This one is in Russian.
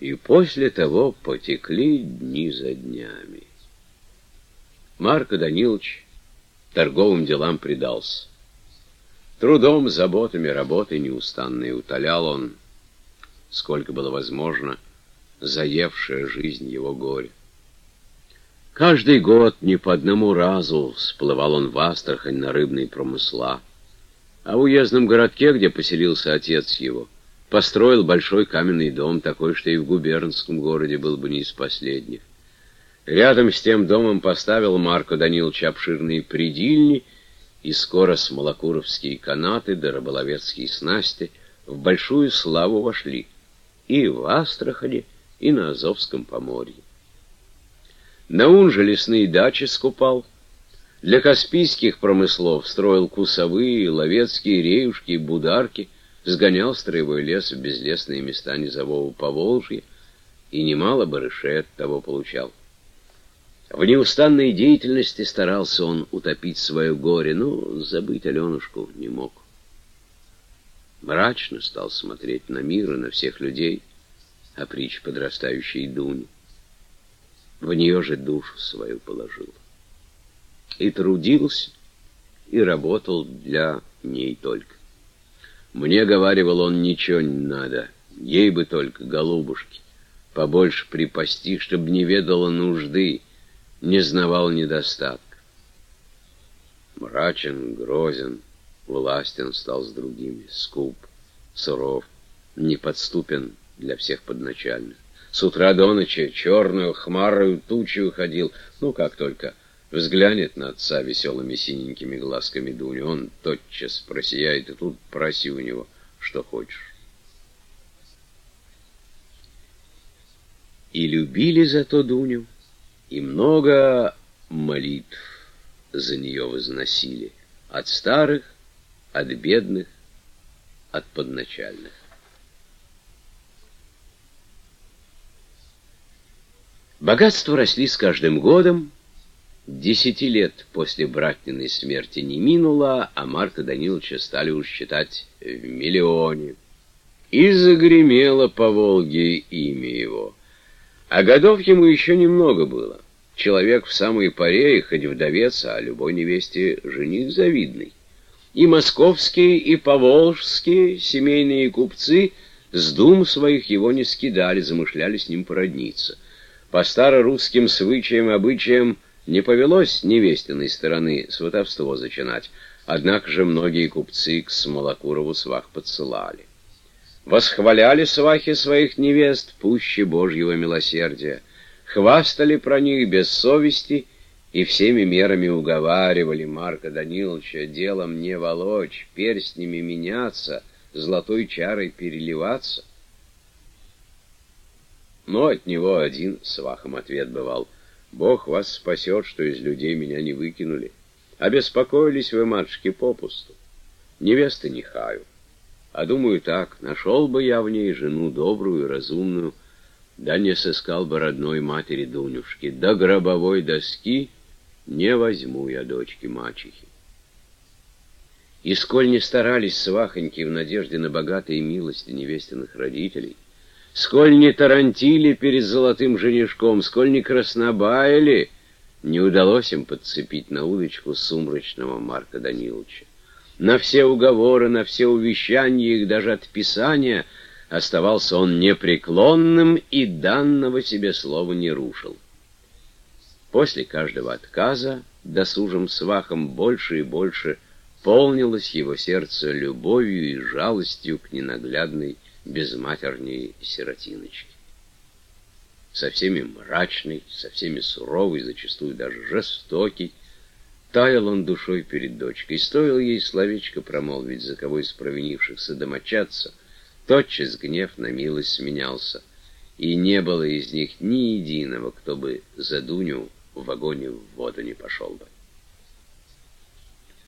И после того потекли дни за днями. Марко Данилович торговым делам предался. Трудом, заботами, работой неустанной утолял он, сколько было возможно, заевшая жизнь его горе. Каждый год не по одному разу всплывал он в Астрахань на рыбные промысла, а в уездном городке, где поселился отец его, построил большой каменный дом, такой, что и в губернском городе был бы не из последних. Рядом с тем домом поставил Марко Данилович обширные придильни, и скоро смолокуровские канаты да рыболовецкие снасти в большую славу вошли и в Астрахани, и на Азовском поморье. Наун же лесные дачи скупал, для каспийских промыслов строил кусовые, ловецкие, реюшки, бударки, сгонял строевой лес в безлесные места низового Поволжья, и немало барышей от того получал. В неустанной деятельности старался он утопить свое горе, но забыть Аленушку не мог. Мрачно стал смотреть на мир и на всех людей, а притч подрастающей Дуни. В нее же душу свою положил. И трудился, и работал для ней только. Мне, говаривал он, ничего не надо, ей бы только, голубушки, побольше припасти, чтобы не ведала нужды, не знавал недостатка. Мрачен, грозен, властен стал с другими, скуп, суров, неподступен для всех подначальных. С утра до ночи черную хмарою тучу ходил, ну как только взглянет на отца веселыми синенькими глазками Дуню, он тотчас просияет, и тут проси у него, что хочешь. И любили зато Дуню, и много молитв за нее возносили, от старых, от бедных, от подначальных. Богатства росли с каждым годом, Десяти лет после братниной смерти не минуло, а Марка Даниловича стали уж считать в миллионе. И загремело по Волге имя его. А годов ему еще немного было. Человек в самой паре, и хоть вдовец, а любой невесте жених завидный. И московские, и поволжские семейные купцы с дум своих его не скидали, замышляли с ним породниться. По старорусским свычаям обычаям не повелось невестиной стороны сватовство зачинать, однако же многие купцы к Смолокурову свах подсылали. Восхваляли свахи своих невест пуще Божьего милосердия, хвастали про них без совести и всеми мерами уговаривали Марка Даниловича делом не волочь, перстнями меняться, золотой чарой переливаться. Но от него один свахом ответ бывал — Бог вас спасет, что из людей меня не выкинули. Обеспокоились вы, матушки, попусту. Невесты не хаю. А думаю так, нашел бы я в ней жену добрую и разумную, да не сыскал бы родной матери Дунюшки, до гробовой доски не возьму я дочки мачехи. И сколь не старались свахоньки в надежде на богатые милости невестиных родителей, Сколь не тарантили перед золотым женишком, сколь не краснобаяли, не удалось им подцепить на удочку сумрачного Марка Даниловича. На все уговоры, на все увещания их, даже от писания, оставался он непреклонным и данного себе слова не рушил. После каждого отказа досужим свахом больше и больше полнилось его сердце любовью и жалостью к ненаглядной безматерней сиротиночки. Со всеми мрачный, со всеми суровый, зачастую даже жестокий, таял он душой перед дочкой. Стоило ей словечко промолвить, за кого из провинившихся домочаться, тотчас гнев на милость сменялся, и не было из них ни единого, кто бы за Дуню в вагоне в воду не пошел бы.